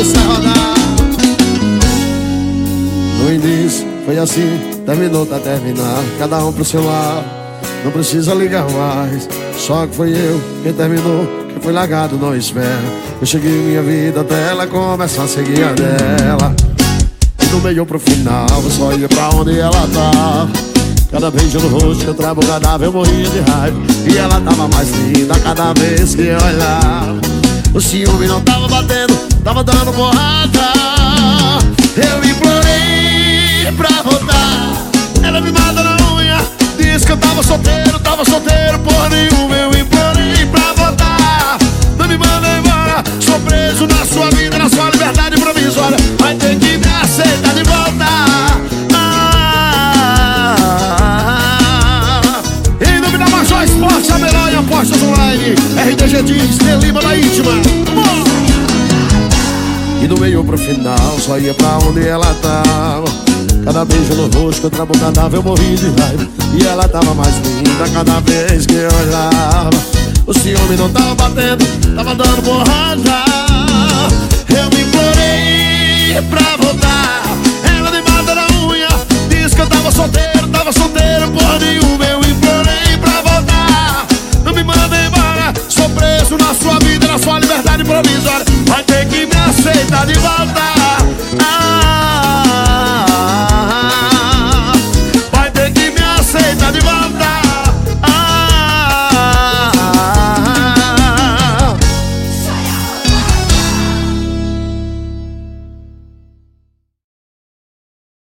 isso é rodar. No início foi assim, terminou, tá terminar Cada um pro seu lado, não precisa ligar mais Só que foi eu quem terminou, quem foi largado não espera. Eu cheguei minha vida até ela começar a seguir a dela. E no meio pro final, eu só ia pra onde ela tava. Cada beijo no rosto que eu trago cadáver eu morria de raiva. E ela tava mais linda cada vez que eu O ciúme não tava batendo, tava dando porrada. Eu implorei pra voltar. Ela me mata na unha Disse que eu tava solteiro, tava solteiro por nenhum Eu implorei pra voltar. Não me manda embora Sou preso na sua vida, na sua liberdade provisória. Vai ter que me aceitar de volta. Apostas online. RDG diz, Lima do meio pro final, só ia pra onde ela tava. Cada beijo no rosto, outra boca dava, eu morri de raiva. E ela tava mais linda cada vez que eu olhava. O ciúme não tava batendo, tava dando porrada. Eu me implorei pra voltar. Ela me mata na unha, disse que eu tava solteiro, tava solteiro por nenhum. Eu implorei pra voltar. Não me manda embora Sou preso na sua vida, na sua liberdade provisória você tá de volta.